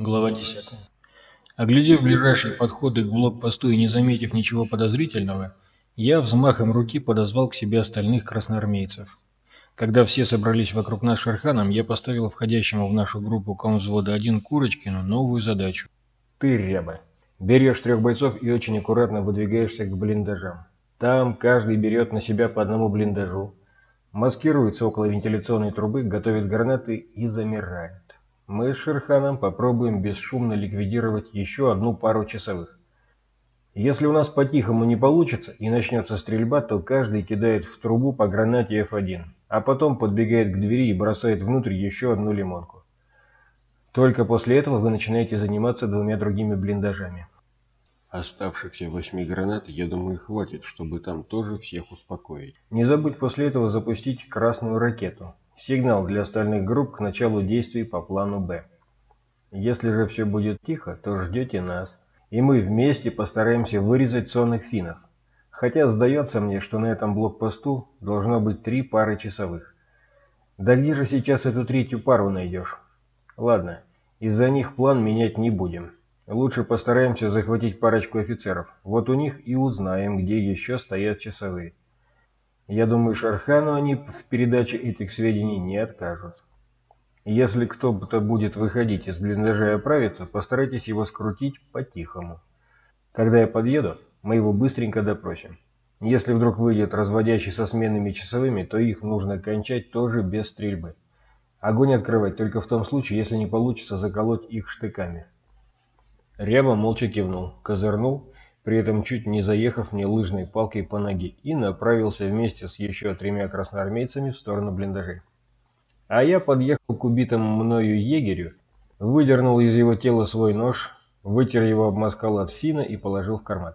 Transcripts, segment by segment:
Глава 10. Оглядев ближайшие подходы к блокпосту и не заметив ничего подозрительного, я взмахом руки подозвал к себе остальных красноармейцев. Когда все собрались вокруг нас Шерханом, я поставил входящему в нашу группу комвзвода один Курочкину новую задачу. Ты, Ряба, берешь трех бойцов и очень аккуратно выдвигаешься к блиндажам. Там каждый берет на себя по одному блиндажу, маскируется около вентиляционной трубы, готовит гранаты и замирает. Мы с Шерханом попробуем бесшумно ликвидировать еще одну пару часовых. Если у нас по-тихому не получится и начнется стрельба, то каждый кидает в трубу по гранате F1, а потом подбегает к двери и бросает внутрь еще одну лимонку. Только после этого вы начинаете заниматься двумя другими блиндажами. Оставшихся восьми гранат, я думаю, хватит, чтобы там тоже всех успокоить. Не забудь после этого запустить красную ракету. Сигнал для остальных групп к началу действий по плану «Б». Если же все будет тихо, то ждете нас, и мы вместе постараемся вырезать сонных финнов. Хотя сдается мне, что на этом блокпосту должно быть три пары часовых. Да где же сейчас эту третью пару найдешь? Ладно, из-за них план менять не будем. Лучше постараемся захватить парочку офицеров. Вот у них и узнаем, где еще стоят часовые. Я думаю, Шархану они в передаче этих сведений не откажут. Если кто-то будет выходить из блиндажа и оправиться, постарайтесь его скрутить по-тихому. Когда я подъеду, мы его быстренько допросим. Если вдруг выйдет разводящий со сменными часовыми, то их нужно кончать тоже без стрельбы. Огонь открывать только в том случае, если не получится заколоть их штыками. Ряба молча кивнул, козырнул при этом чуть не заехав мне лыжной палкой по ноге, и направился вместе с еще тремя красноармейцами в сторону блиндажей. А я подъехал к убитому мною егерю, выдернул из его тела свой нож, вытер его об маскалат фина и положил в карман.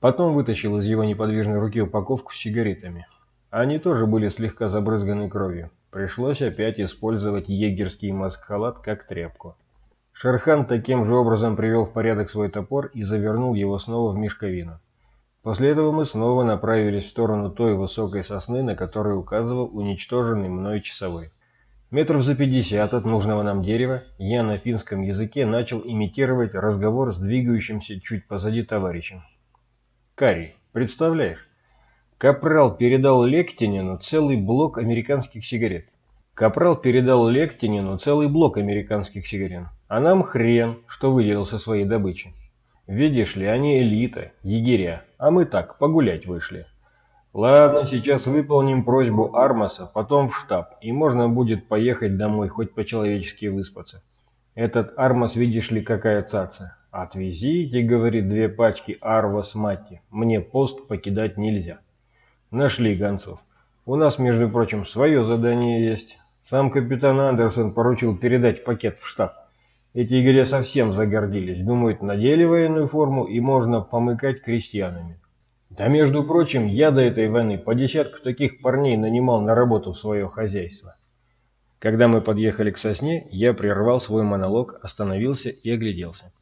Потом вытащил из его неподвижной руки упаковку с сигаретами. Они тоже были слегка забрызганы кровью. Пришлось опять использовать егерский маскалат как тряпку. Шерхан таким же образом привел в порядок свой топор и завернул его снова в мешковину. После этого мы снова направились в сторону той высокой сосны, на которой указывал уничтоженный мной часовой. Метров за пятьдесят от нужного нам дерева я на финском языке начал имитировать разговор с двигающимся чуть позади товарищем. «Карри, представляешь? Капрал передал Лектинину целый блок американских сигарет. Капрал передал Лектинину целый блок американских сигарет. А нам хрен, что выделил со своей добычи. Видишь ли, они элита, егеря, а мы так, погулять вышли. Ладно, сейчас выполним просьбу Армаса, потом в штаб, и можно будет поехать домой, хоть по-человечески выспаться. Этот Армас, видишь ли, какая цаца. Отвезите, говорит, две пачки Арвас Матти, мне пост покидать нельзя. Нашли гонцов. У нас, между прочим, свое задание есть. Сам капитан Андерсон поручил передать пакет в штаб. Эти егеря совсем загордились, думают, надели военную форму и можно помыкать крестьянами. Да между прочим, я до этой войны по десятку таких парней нанимал на работу в свое хозяйство. Когда мы подъехали к сосне, я прервал свой монолог, остановился и огляделся.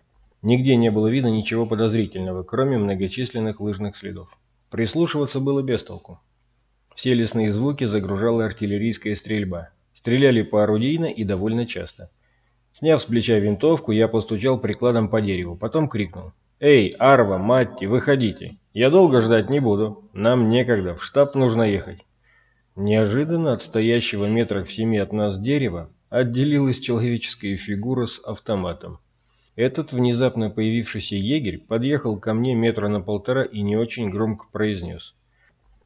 Нигде не было видно ничего подозрительного, кроме многочисленных лыжных следов. Прислушиваться было без толку. Все лесные звуки загружала артиллерийская стрельба. Стреляли поорудийно и довольно часто. Сняв с плеча винтовку, я постучал прикладом по дереву, потом крикнул. «Эй, Арва, Матти, выходите! Я долго ждать не буду. Нам некогда, в штаб нужно ехать». Неожиданно от стоящего метрах в семи от нас дерева отделилась человеческая фигура с автоматом. Этот внезапно появившийся егерь подъехал ко мне метра на полтора и не очень громко произнес.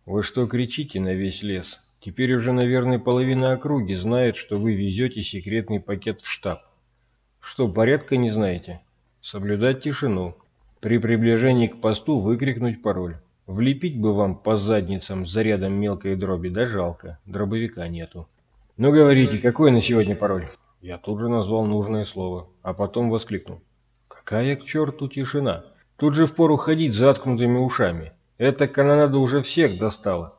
«Вы что кричите на весь лес? Теперь уже, наверное, половина округи знает, что вы везете секретный пакет в штаб. Что, порядка не знаете? Соблюдать тишину. При приближении к посту выкрикнуть пароль. Влепить бы вам по задницам зарядом мелкой дроби, да жалко, дробовика нету. Ну говорите, какой на сегодня пароль? Я тут же назвал нужное слово, а потом воскликнул. Какая к черту тишина? Тут же впору ходить заткнутыми ушами. Эта канонада уже всех достала.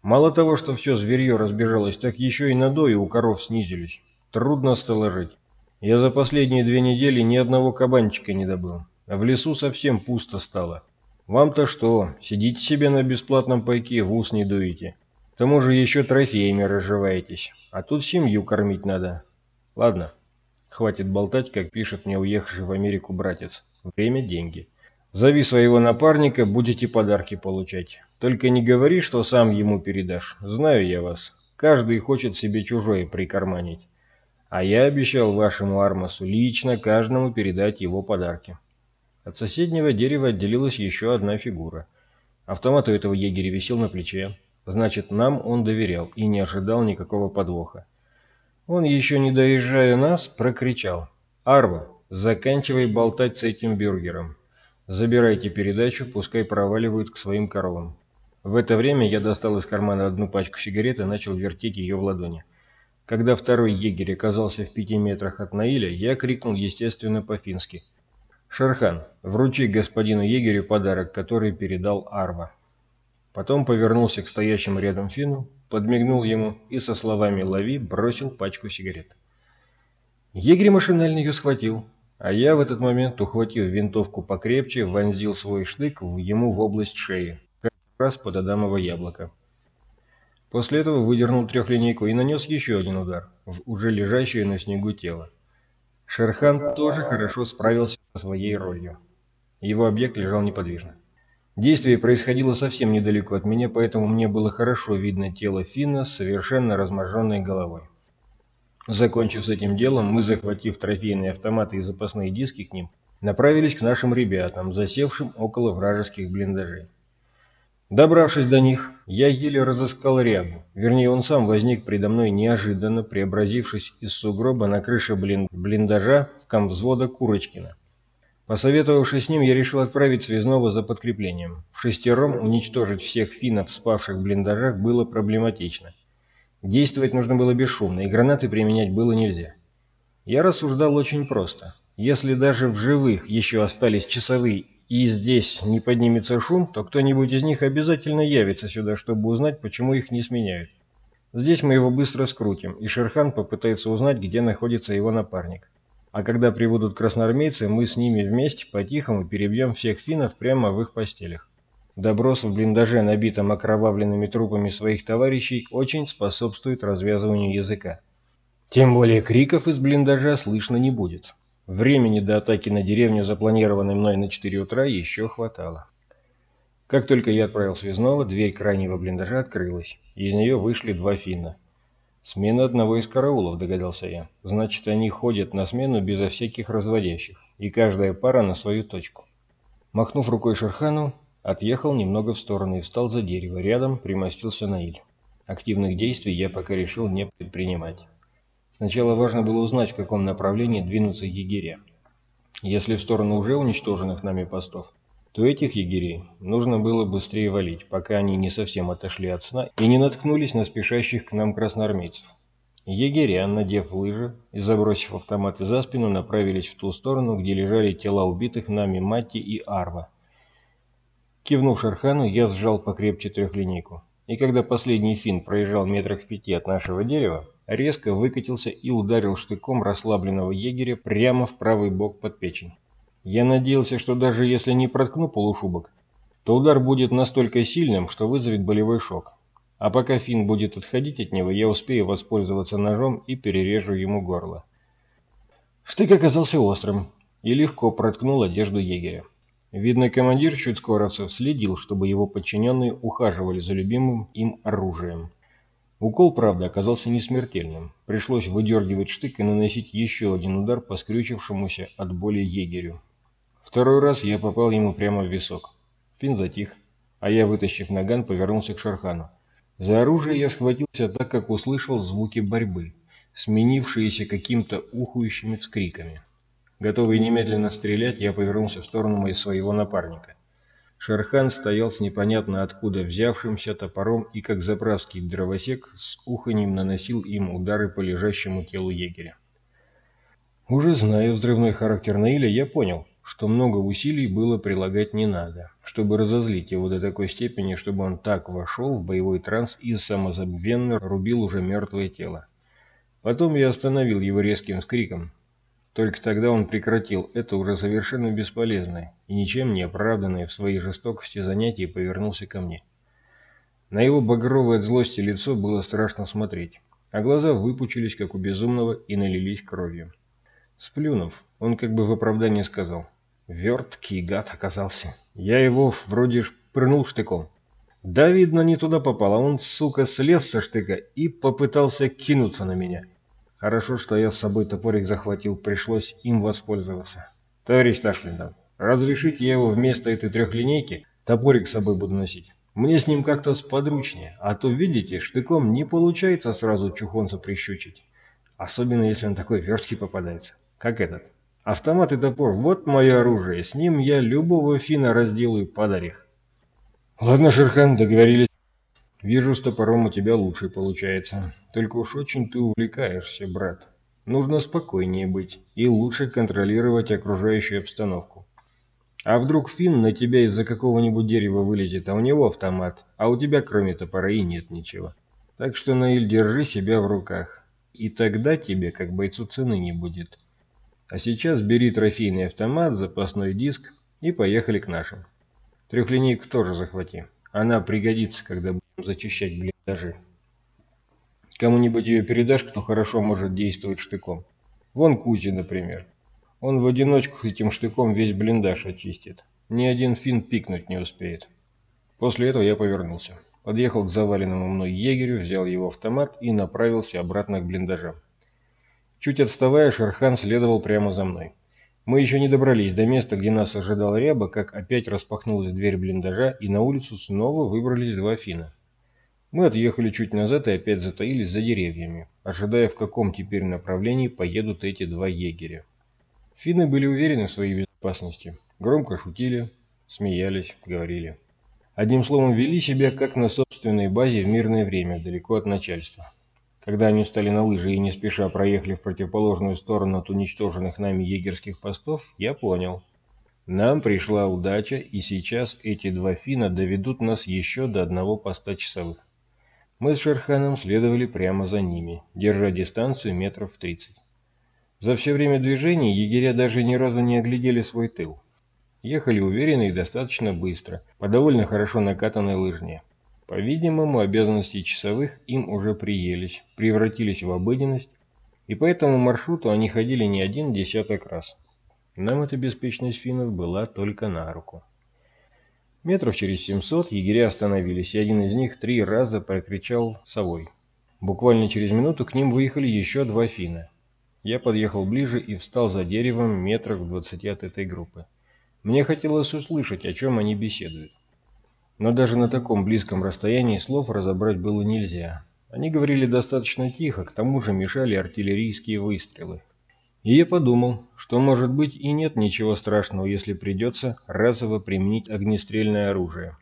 Мало того, что все зверье разбежалось, так еще и надои у коров снизились. Трудно стало жить. Я за последние две недели ни одного кабанчика не добыл. А в лесу совсем пусто стало. Вам-то что, сидите себе на бесплатном пайке, в ус не дуете. К тому же еще трофеями разживаетесь. А тут семью кормить надо. Ладно, Хватит болтать, как пишет мне уехавший в Америку братец. Время – деньги. Зови своего напарника, будете подарки получать. Только не говори, что сам ему передашь. Знаю я вас. Каждый хочет себе чужое прикарманить. А я обещал вашему Армасу лично каждому передать его подарки. От соседнего дерева отделилась еще одна фигура. Автомат у этого егеря висел на плече. Значит, нам он доверял и не ожидал никакого подвоха. Он, еще не доезжая нас, прокричал. «Арва, заканчивай болтать с этим бюргером. Забирайте передачу, пускай проваливают к своим коровам». В это время я достал из кармана одну пачку сигарет и начал вертеть ее в ладони. Когда второй егерь оказался в пяти метрах от Наиля, я крикнул, естественно, по-фински. «Шерхан, вручи господину егерю подарок, который передал Арва». Потом повернулся к стоящему рядом финну, подмигнул ему и со словами «лови» бросил пачку сигарет. Егерь машинально ее схватил, а я в этот момент, ухватив винтовку покрепче, вонзил свой штык ему в область шеи, как раз под адамово яблоко. После этого выдернул трехлинейку и нанес еще один удар в уже лежащее на снегу тело. Шерхан тоже хорошо справился со своей ролью. Его объект лежал неподвижно. Действие происходило совсем недалеко от меня, поэтому мне было хорошо видно тело Финна с совершенно разможженной головой. Закончив с этим делом, мы, захватив трофейные автоматы и запасные диски к ним, направились к нашим ребятам, засевшим около вражеских блиндажей. Добравшись до них, я еле разыскал рябу. Вернее, он сам возник предо мной неожиданно, преобразившись из сугроба на крыше блиндажа в комвзвода Курочкина. Посоветовавшись с ним, я решил отправить связного за подкреплением. В шестером уничтожить всех финнов, спавших в блиндажах, было проблематично. Действовать нужно было бесшумно, и гранаты применять было нельзя. Я рассуждал очень просто. Если даже в живых еще остались часовые и здесь не поднимется шум, то кто-нибудь из них обязательно явится сюда, чтобы узнать, почему их не сменяют. Здесь мы его быстро скрутим, и Шерхан попытается узнать, где находится его напарник. А когда прибудут красноармейцы, мы с ними вместе по-тихому перебьем всех финнов прямо в их постелях. Доброс в блиндаже, набитом окровавленными трупами своих товарищей, очень способствует развязыванию языка. Тем более криков из блиндажа слышно не будет. Времени до атаки на деревню, запланированной мной на 4 утра, еще хватало. Как только я отправил связного, дверь крайнего блиндажа открылась, из нее вышли два финна. «Смена одного из караулов», — догадался я. «Значит, они ходят на смену безо всяких разводящих, и каждая пара на свою точку». Махнув рукой Шерхану, отъехал немного в сторону и встал за дерево. Рядом примостился Наиль. Активных действий я пока решил не предпринимать. Сначала важно было узнать, в каком направлении двинутся егеря. Если в сторону уже уничтоженных нами постов, то этих егерей нужно было быстрее валить, пока они не совсем отошли от сна и не наткнулись на спешащих к нам красноармейцев. Егеря, надев лыжи и забросив автоматы за спину, направились в ту сторону, где лежали тела убитых нами Матти и Арва. Кивнув Шерхану, я сжал покрепче трехлинейку. И когда последний фин проезжал метрах в пяти от нашего дерева, резко выкатился и ударил штыком расслабленного егеря прямо в правый бок под печень. Я надеялся, что даже если не проткну полушубок, то удар будет настолько сильным, что вызовет болевой шок. А пока Финн будет отходить от него, я успею воспользоваться ножом и перережу ему горло. Штык оказался острым и легко проткнул одежду егеря. Видно, командир чудскоровцев следил, чтобы его подчиненные ухаживали за любимым им оружием. Укол, правда, оказался не смертельным. Пришлось выдергивать штык и наносить еще один удар по скрючившемуся от боли егерю. Второй раз я попал ему прямо в висок. Фин затих, а я, вытащив наган, повернулся к Шархану. За оружие я схватился так, как услышал звуки борьбы, сменившиеся каким-то ухающими вскриками. Готовый немедленно стрелять, я повернулся в сторону своего напарника. Шерхан стоял с непонятно откуда взявшимся топором и, как заправский дровосек, с уханьем наносил им удары по лежащему телу егеря. Уже зная взрывной характер Наиля, я понял, что много усилий было прилагать не надо, чтобы разозлить его до такой степени, чтобы он так вошел в боевой транс и самозабвенно рубил уже мертвое тело. Потом я остановил его резким скриком. Только тогда он прекратил это уже совершенно бесполезное и ничем не оправданное в своей жестокости занятие и повернулся ко мне. На его багровое от злости лицо было страшно смотреть, а глаза выпучились, как у безумного, и налились кровью. Сплюнув, он как бы в оправдании сказал. Верткий гад оказался. Я его вроде ж прынул штыком. Да, видно, не туда попал, а он, сука, слез со штыка и попытался кинуться на меня. Хорошо, что я с собой топорик захватил, пришлось им воспользоваться. Товарищ Ташлиндан, разрешите я его вместо этой трехлинейки топорик с собой буду носить? Мне с ним как-то сподручнее, а то, видите, штыком не получается сразу чухонца прищучить. Особенно, если он такой верткий попадается, как этот. Автомат и топор – вот мое оружие, с ним я любого фина разделаю под орех. Ладно, Шерхан, договорились. Вижу, с топором у тебя лучше получается. Только уж очень ты увлекаешься, брат. Нужно спокойнее быть и лучше контролировать окружающую обстановку. А вдруг Финн на тебя из-за какого-нибудь дерева вылезет, а у него автомат, а у тебя кроме топора и нет ничего. Так что, Наиль, держи себя в руках. И тогда тебе, как бойцу, цены не будет. А сейчас бери трофейный автомат, запасной диск и поехали к нашим. Трехлинейку тоже захвати. Она пригодится, когда зачищать блиндажи. Кому-нибудь ее передашь, кто хорошо может действовать штыком. Вон Кузи, например. Он в одиночку этим штыком весь блиндаж очистит. Ни один фин пикнуть не успеет. После этого я повернулся. Подъехал к заваленному мной егерю, взял его автомат и направился обратно к блиндажам. Чуть отставая, Шерхан следовал прямо за мной. Мы еще не добрались до места, где нас ожидал Ряба, как опять распахнулась дверь блиндажа, и на улицу снова выбрались два фина. Мы отъехали чуть назад и опять затаились за деревьями, ожидая, в каком теперь направлении поедут эти два егеря. Финны были уверены в своей безопасности, громко шутили, смеялись, говорили. Одним словом, вели себя как на собственной базе в мирное время, далеко от начальства. Когда они встали на лыжи и не спеша проехали в противоположную сторону от уничтоженных нами егерских постов, я понял. Нам пришла удача, и сейчас эти два фина доведут нас еще до одного поста часовых. Мы с Шерханом следовали прямо за ними, держа дистанцию метров в 30. За все время движения егеря даже ни разу не оглядели свой тыл. Ехали уверенно и достаточно быстро, по довольно хорошо накатанной лыжне. По-видимому, обязанности часовых им уже приелись, превратились в обыденность, и по этому маршруту они ходили не один десяток раз. Нам эта беспечность финнов была только на руку. Метров через 700 егеря остановились, и один из них три раза прокричал совой. Буквально через минуту к ним выехали еще два финна. Я подъехал ближе и встал за деревом метрах в двадцати от этой группы. Мне хотелось услышать, о чем они беседуют. Но даже на таком близком расстоянии слов разобрать было нельзя. Они говорили достаточно тихо, к тому же мешали артиллерийские выстрелы. И я подумал, что может быть и нет ничего страшного, если придется разово применить огнестрельное оружие.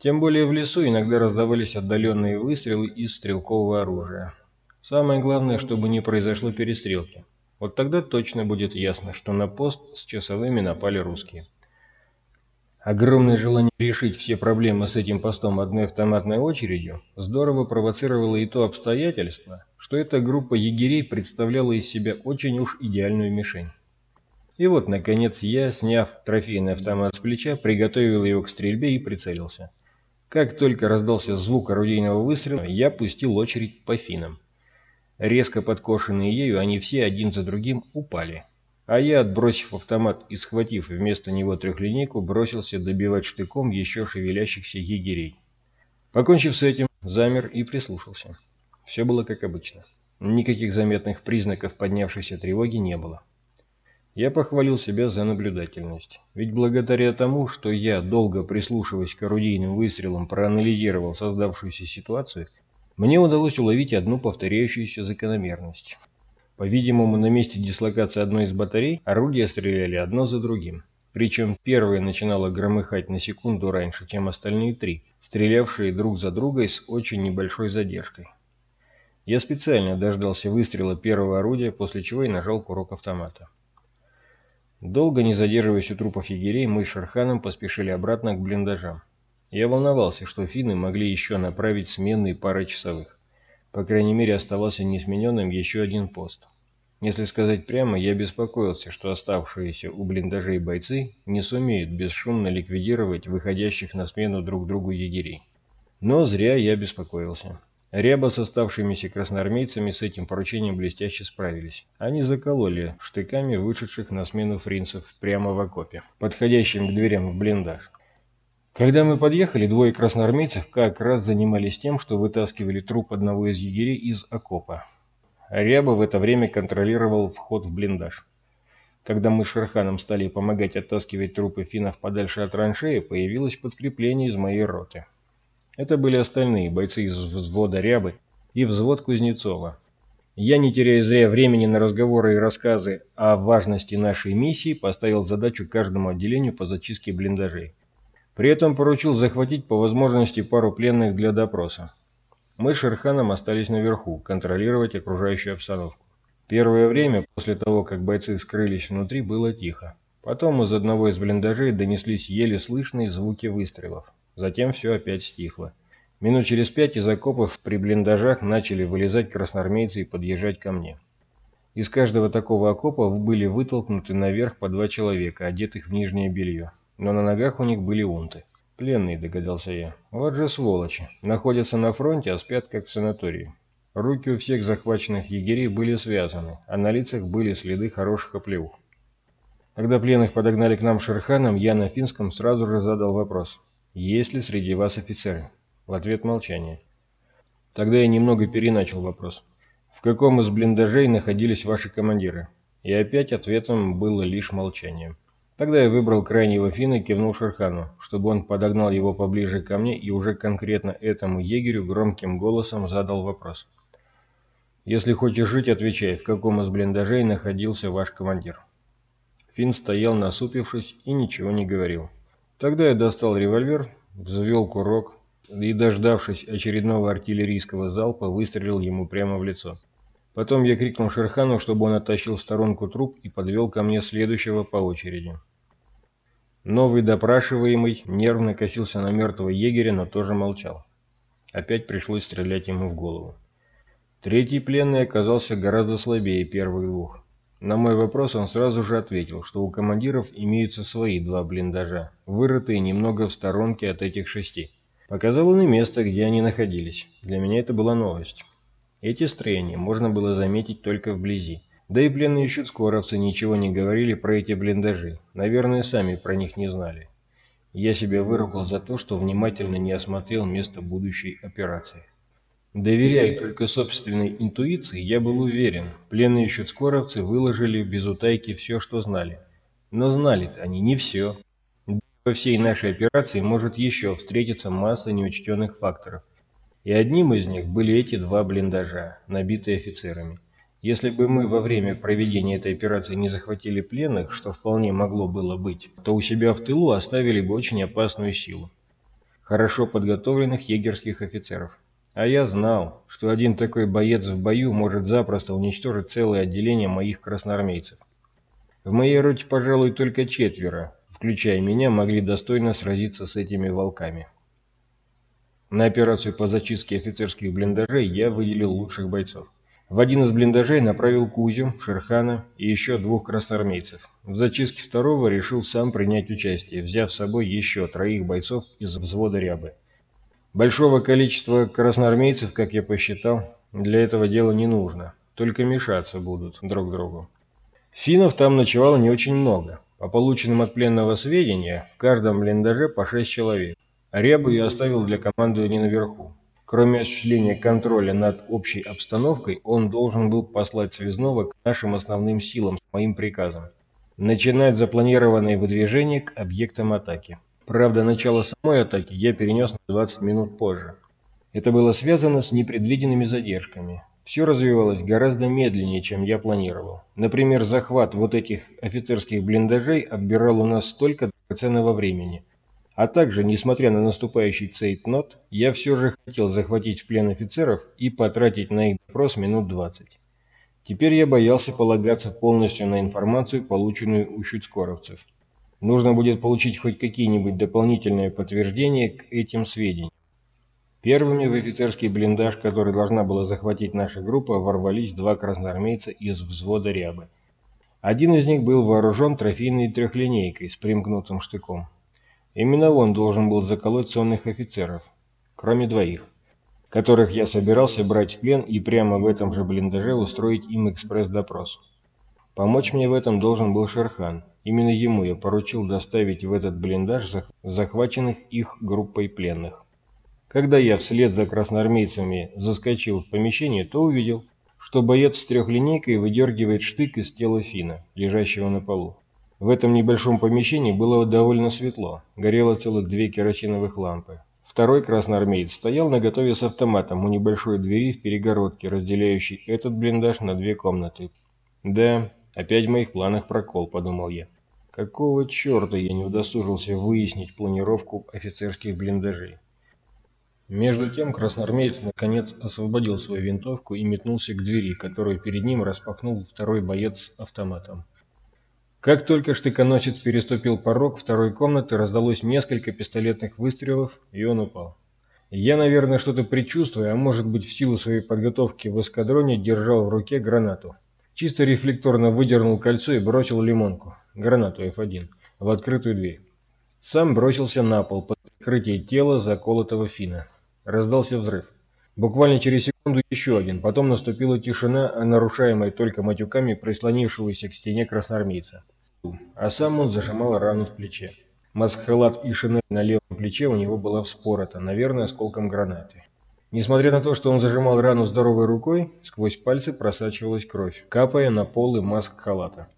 Тем более в лесу иногда раздавались отдаленные выстрелы из стрелкового оружия. Самое главное, чтобы не произошло перестрелки. Вот тогда точно будет ясно, что на пост с часовыми напали русские. Огромное желание решить все проблемы с этим постом одной автоматной очередью здорово провоцировало и то обстоятельство, что эта группа егерей представляла из себя очень уж идеальную мишень. И вот, наконец, я, сняв трофейный автомат с плеча, приготовил его к стрельбе и прицелился. Как только раздался звук орудийного выстрела, я пустил очередь по финам. Резко подкошенные ею, они все один за другим упали. А я, отбросив автомат и схватив вместо него трехлинейку, бросился добивать штыком еще шевелящихся егерей. Покончив с этим, замер и прислушался. Все было как обычно. Никаких заметных признаков поднявшейся тревоги не было. Я похвалил себя за наблюдательность. Ведь благодаря тому, что я, долго прислушиваясь к орудийным выстрелам, проанализировал создавшуюся ситуацию, мне удалось уловить одну повторяющуюся закономерность. По-видимому, на месте дислокации одной из батарей орудия стреляли одно за другим. Причем первое начинало громыхать на секунду раньше, чем остальные три, стрелявшие друг за другой с очень небольшой задержкой. Я специально дождался выстрела первого орудия, после чего и нажал курок автомата. Долго не задерживаясь у трупов егерей, мы с Шарханом поспешили обратно к блиндажам. Я волновался, что финны могли еще направить сменные пары часовых. По крайней мере, оставался несмененным еще один пост. Если сказать прямо, я беспокоился, что оставшиеся у блиндажей бойцы не сумеют бесшумно ликвидировать выходящих на смену друг другу егерей. Но зря я беспокоился. Ряба с оставшимися красноармейцами с этим поручением блестяще справились. Они закололи штыками вышедших на смену фринцев прямо в окопе, подходящим к дверям в блиндаж. Когда мы подъехали, двое красноармейцев как раз занимались тем, что вытаскивали труп одного из егерей из окопа. Ряба в это время контролировал вход в блиндаж. Когда мы с Шерханом стали помогать оттаскивать трупы финнов подальше от траншеи, появилось подкрепление из моей роты. Это были остальные бойцы из взвода Рябы и взвод Кузнецова. Я, не теряя зря времени на разговоры и рассказы о важности нашей миссии, поставил задачу каждому отделению по зачистке блиндажей. При этом поручил захватить по возможности пару пленных для допроса. Мы с Шерханом остались наверху, контролировать окружающую обстановку. Первое время, после того, как бойцы скрылись внутри, было тихо. Потом из одного из блиндажей донеслись еле слышные звуки выстрелов. Затем все опять стихло. Минут через пять из окопов при блиндажах начали вылезать красноармейцы и подъезжать ко мне. Из каждого такого окопа были вытолкнуты наверх по два человека, одетых в нижнее белье. Но на ногах у них были унты. Пленные, догадался я. Вот же сволочи. Находятся на фронте, а спят как в санатории. Руки у всех захваченных егерей были связаны, а на лицах были следы хороших оплеух. Когда пленных подогнали к нам Шерханом, я на финском сразу же задал вопрос. «Есть ли среди вас офицеры?» В ответ молчание. Тогда я немного переначал вопрос. «В каком из блиндажей находились ваши командиры?» И опять ответом было лишь молчание. Тогда я выбрал крайнего финна и кивнул Шерхану, чтобы он подогнал его поближе ко мне и уже конкретно этому егерю громким голосом задал вопрос. «Если хочешь жить, отвечай, в каком из блиндажей находился ваш командир?» Финн стоял насупившись и ничего не говорил. Тогда я достал револьвер, взвел курок и, дождавшись очередного артиллерийского залпа, выстрелил ему прямо в лицо. Потом я крикнул Шерхану, чтобы он оттащил в сторонку труп и подвел ко мне следующего по очереди. Новый допрашиваемый нервно косился на мертвого егеря, но тоже молчал. Опять пришлось стрелять ему в голову. Третий пленный оказался гораздо слабее первых двух. На мой вопрос он сразу же ответил, что у командиров имеются свои два блиндажа, вырытые немного в сторонке от этих шести. Показал он и место, где они находились. Для меня это была новость. Эти строения можно было заметить только вблизи. Да и пленные щуцкоровцы ничего не говорили про эти блиндажи. Наверное, сами про них не знали. Я себя выругал за то, что внимательно не осмотрел место будущей операции. Доверяя только собственной интуиции, я был уверен, пленные щуцкоровцы выложили без утайки все, что знали. Но знали-то они не все. Во всей нашей операции может еще встретиться масса неучтенных факторов. И одним из них были эти два блиндажа, набитые офицерами. Если бы мы во время проведения этой операции не захватили пленных, что вполне могло было быть, то у себя в тылу оставили бы очень опасную силу. Хорошо подготовленных егерских офицеров. А я знал, что один такой боец в бою может запросто уничтожить целое отделение моих красноармейцев. В моей роте, пожалуй, только четверо, включая меня, могли достойно сразиться с этими волками. На операцию по зачистке офицерских блиндажей я выделил лучших бойцов. В один из блиндажей направил Кузю, Шерхана и еще двух красноармейцев. В зачистке второго решил сам принять участие, взяв с собой еще троих бойцов из взвода рябы. Большого количества красноармейцев, как я посчитал, для этого дела не нужно. Только мешаться будут друг другу. Финнов там ночевало не очень много. По полученным от пленного сведения, в каждом блиндаже по шесть человек. Рябу я оставил для командования наверху. Кроме осуществления контроля над общей обстановкой, он должен был послать связного к нашим основным силам с моим приказом. Начинать запланированное выдвижение к объектам атаки. Правда, начало самой атаки я перенес на 20 минут позже. Это было связано с непредвиденными задержками. Все развивалось гораздо медленнее, чем я планировал. Например, захват вот этих офицерских блиндажей отбирал у нас столько драгоценного времени. А также, несмотря на наступающий цейтнот, я все же хотел захватить в плен офицеров и потратить на их допрос минут 20. Теперь я боялся полагаться полностью на информацию, полученную у щуцкоровцев. Нужно будет получить хоть какие-нибудь дополнительные подтверждения к этим сведениям. Первыми в офицерский блиндаж, который должна была захватить наша группа, ворвались два красноармейца из взвода рябы. Один из них был вооружен трофейной трехлинейкой с примкнутым штыком. Именно он должен был заколоть сонных офицеров, кроме двоих. которых я собирался брать в плен и прямо в этом же блиндаже устроить им экспресс-допрос. Помочь мне в этом должен был Шерхан. Именно ему я поручил доставить в этот блиндаж захваченных их группой пленных. Когда я вслед за красноармейцами заскочил в помещение, то увидел, что боец с трехлинейкой выдергивает штык из тела Фина, лежащего на полу. В этом небольшом помещении было довольно светло, горело целых две керосиновых лампы. Второй красноармеец стоял наготове с автоматом у небольшой двери в перегородке, разделяющей этот блиндаж на две комнаты. «Да, опять в моих планах прокол», — подумал я. Какого черта я не удосужился выяснить планировку офицерских блиндажей? Между тем красноармеец наконец освободил свою винтовку и метнулся к двери, которую перед ним распахнул второй боец с автоматом. Как только штыконосец переступил порог второй комнаты, раздалось несколько пистолетных выстрелов, и он упал. Я, наверное, что-то предчувствуя, а может быть в силу своей подготовки в эскадроне, держал в руке гранату. Чисто рефлекторно выдернул кольцо и бросил лимонку, гранату F1, в открытую дверь. Сам бросился на пол под прикрытие тела заколотого фина. Раздался взрыв. Буквально через секунду еще один, потом наступила тишина, нарушаемая только матюками прислонившегося к стене красноармейца. А сам он зажимал рану в плече. Маскхалат и шинель на левом плече у него была вспорота, наверное, осколком гранаты. Несмотря на то, что он зажимал рану здоровой рукой, сквозь пальцы просачивалась кровь, капая на полы маск-халата.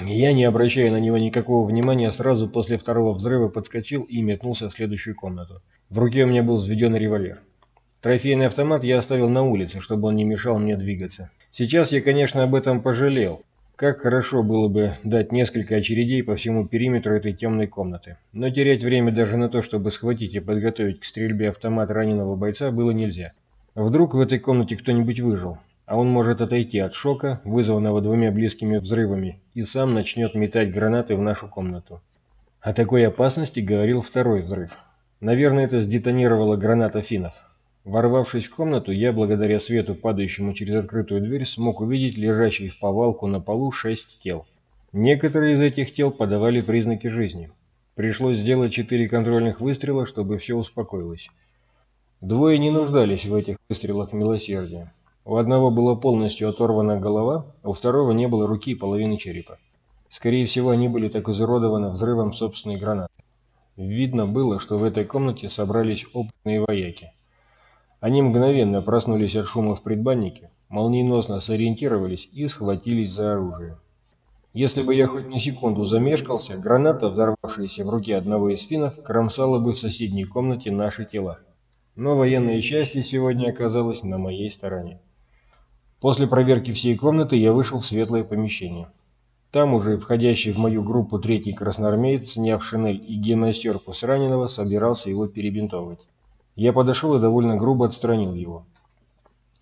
Я, не обращая на него никакого внимания, сразу после второго взрыва подскочил и метнулся в следующую комнату. В руке у меня был взведенный револьвер. Трофейный автомат я оставил на улице, чтобы он не мешал мне двигаться. Сейчас я, конечно, об этом пожалел. Как хорошо было бы дать несколько очередей по всему периметру этой темной комнаты. Но терять время даже на то, чтобы схватить и подготовить к стрельбе автомат раненого бойца, было нельзя. Вдруг в этой комнате кто-нибудь выжил а он может отойти от шока, вызванного двумя близкими взрывами, и сам начнет метать гранаты в нашу комнату. О такой опасности говорил второй взрыв. Наверное, это сдетонировала граната финнов. Ворвавшись в комнату, я, благодаря свету, падающему через открытую дверь, смог увидеть лежащие в повалку на полу шесть тел. Некоторые из этих тел подавали признаки жизни. Пришлось сделать четыре контрольных выстрела, чтобы все успокоилось. Двое не нуждались в этих выстрелах милосердия. У одного была полностью оторвана голова, у второго не было руки и половины черепа. Скорее всего, они были так изуродованы взрывом собственной гранаты. Видно было, что в этой комнате собрались опытные вояки. Они мгновенно проснулись от шума в предбаннике, молниеносно сориентировались и схватились за оружие. Если бы я хоть на секунду замешкался, граната, взорвавшаяся в руке одного из финнов, кромсала бы в соседней комнате наши тела. Но военное счастье сегодня оказалось на моей стороне. После проверки всей комнаты я вышел в светлое помещение. Там уже входящий в мою группу третий красноармеец, сняв шинель и гимнастерку с раненого, собирался его перебинтовывать. Я подошел и довольно грубо отстранил его.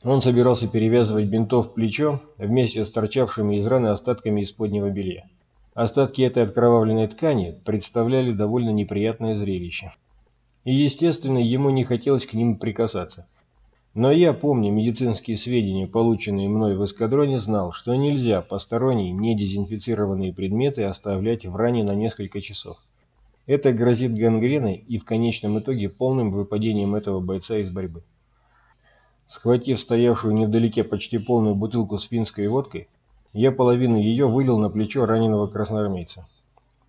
Он собирался перевязывать бинтов плечо вместе с торчавшими из раны остатками исподнего белья. Остатки этой откровавленной ткани представляли довольно неприятное зрелище. И, естественно, ему не хотелось к ним прикасаться. Но я, помня медицинские сведения, полученные мной в эскадроне, знал, что нельзя посторонние, недезинфицированные предметы оставлять в ране на несколько часов. Это грозит гангреной и в конечном итоге полным выпадением этого бойца из борьбы. Схватив стоявшую невдалеке почти полную бутылку с финской водкой, я половину ее вылил на плечо раненого красноармейца.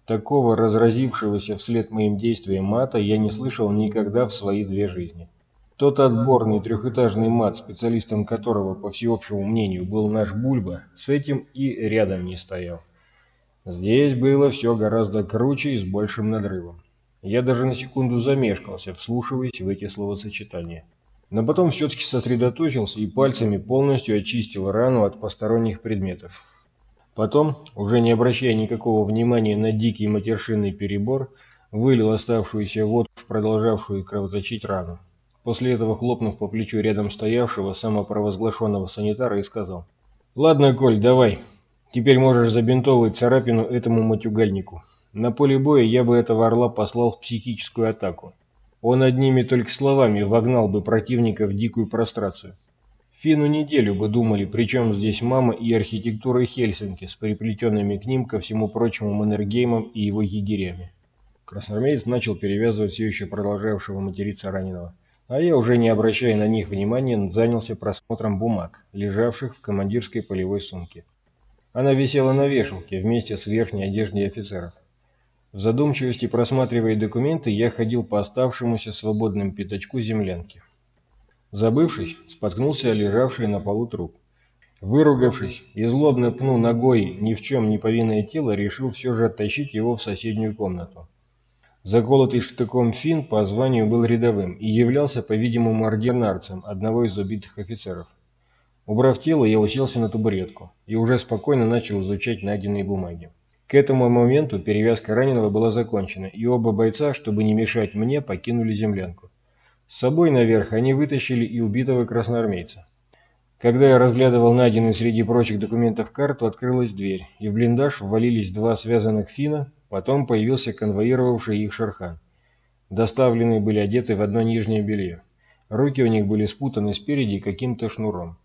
Такого разразившегося вслед моим действиям мата я не слышал никогда в свои две жизни. Тот отборный трехэтажный мат, специалистом которого, по всеобщему мнению, был наш Бульба, с этим и рядом не стоял. Здесь было все гораздо круче и с большим надрывом. Я даже на секунду замешкался, вслушиваясь в эти словосочетания. Но потом все-таки сосредоточился и пальцами полностью очистил рану от посторонних предметов. Потом, уже не обращая никакого внимания на дикий матершинный перебор, вылил оставшуюся водку в продолжавшую кровоточить рану. После этого хлопнув по плечу рядом стоявшего самопровозглашенного санитара и сказал. «Ладно, Коль, давай. Теперь можешь забинтовывать царапину этому матюгальнику. На поле боя я бы этого орла послал в психическую атаку. Он одними только словами вогнал бы противника в дикую прострацию. Фину неделю бы думали, причем здесь мама и архитектура Хельсинки с приплетенными к ним ко всему прочему Маннергеймом и его егерями. Красноармеец начал перевязывать все еще продолжавшего материться раненого. а я, уже не обращая на них внимания, занялся просмотром бумаг, лежавших в командирской полевой сумке. Она висела на вешалке вместе с верхней одеждой офицеров. В задумчивости просматривая документы, я ходил по оставшемуся свободным пятачку землянки. Забывшись, споткнулся о лежавший на полу труп. Выругавшись и злобно пнул ногой ни в чем не повинное тело, решил все же оттащить его в соседнюю комнату. Заколотый штыком фин по званию был рядовым и являлся, по-видимому, ординарцем одного из убитых офицеров. Убрав тело, я уселся на табуретку и уже спокойно начал изучать найденные бумаги. К этому моменту перевязка раненого была закончена, и оба бойца, чтобы не мешать мне, покинули землянку. С собой наверх они вытащили и убитого красноармейца. Когда я разглядывал найденную среди прочих документов карту, открылась дверь, и в блиндаж ввалились два связанных фина, потом появился конвоировавший их Шархан. Доставленные были одеты в одно нижнее белье. Руки у них были спутаны спереди каким-то шнуром.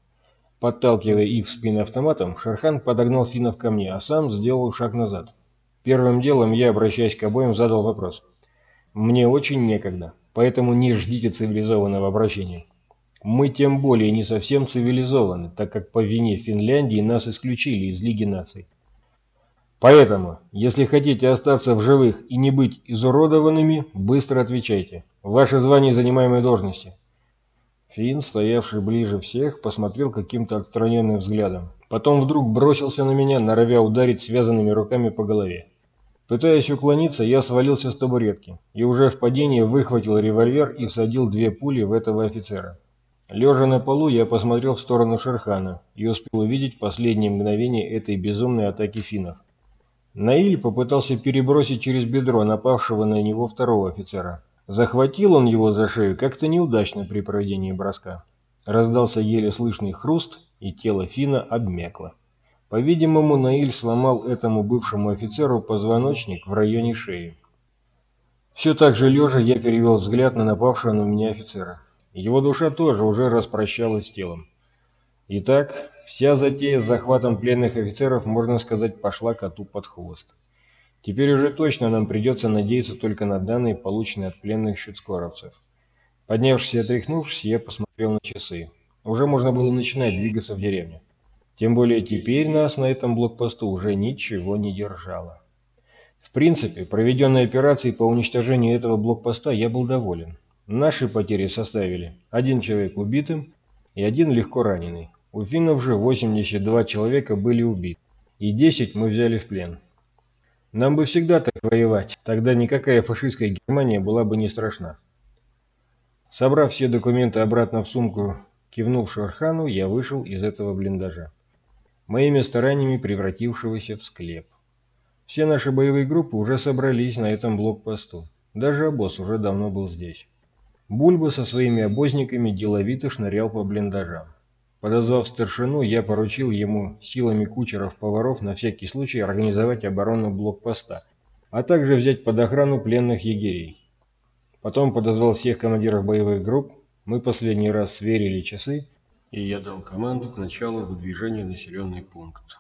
Подталкивая их в спину автоматом, Шерхан подогнал финнов ко мне, а сам сделал шаг назад. Первым делом я, обращаясь к обоим, задал вопрос. «Мне очень некогда, поэтому не ждите цивилизованного обращения. Мы тем более не совсем цивилизованы, так как по вине Финляндии нас исключили из Лиги наций. Поэтому, если хотите остаться в живых и не быть изуродованными, быстро отвечайте. Ваше звание и занимаемые должности». Финн, стоявший ближе всех, посмотрел каким-то отстраненным взглядом. Потом вдруг бросился на меня, норовя ударить связанными руками по голове. Пытаясь уклониться, я свалился с табуретки и уже в падении выхватил револьвер и всадил две пули в этого офицера. Лежа на полу, я посмотрел в сторону Шерхана и успел увидеть последние мгновения этой безумной атаки финнов. Наиль попытался перебросить через бедро напавшего на него второго офицера. Захватил он его за шею как-то неудачно при проведении броска. Раздался еле слышный хруст, и тело Фина обмякло. По-видимому, Наиль сломал этому бывшему офицеру позвоночник в районе шеи. Все так же лежа я перевел взгляд на напавшего на меня офицера. Его душа тоже уже распрощалась с телом. Итак, вся затея с захватом пленных офицеров, можно сказать, пошла коту под хвост. Теперь уже точно нам придется надеяться только на данные, полученные от пленных щитскоровцев. Поднявшись и отряхнувшись, я посмотрел на часы. Уже можно было начинать двигаться в деревню. Тем более теперь нас на этом блокпосту уже ничего не держало. В принципе, проведенной операцией по уничтожению этого блокпоста я был доволен. Наши потери составили один человек убитым и один легко раненый. У финнов же 82 человека были убиты, и 10 мы взяли в плен. Нам бы всегда так воевать, тогда никакая фашистская Германия была бы не страшна. Собрав все документы обратно в сумку, кивнув Шархану, я вышел из этого блиндажа, моими стараниями превратившегося в склеп. Все наши боевые группы уже собрались на этом блокпосту. Даже обоз уже давно был здесь. Бульба со своими обозниками деловито шнырял по блиндажам. Подозвав старшину, я поручил ему силами кучеров-поваров на всякий случай организовать оборону блокпоста, а также взять под охрану пленных егерей. Потом подозвал всех командиров боевых групп, мы последний раз сверили часы, и я дал команду к началу выдвижения населенный пункт.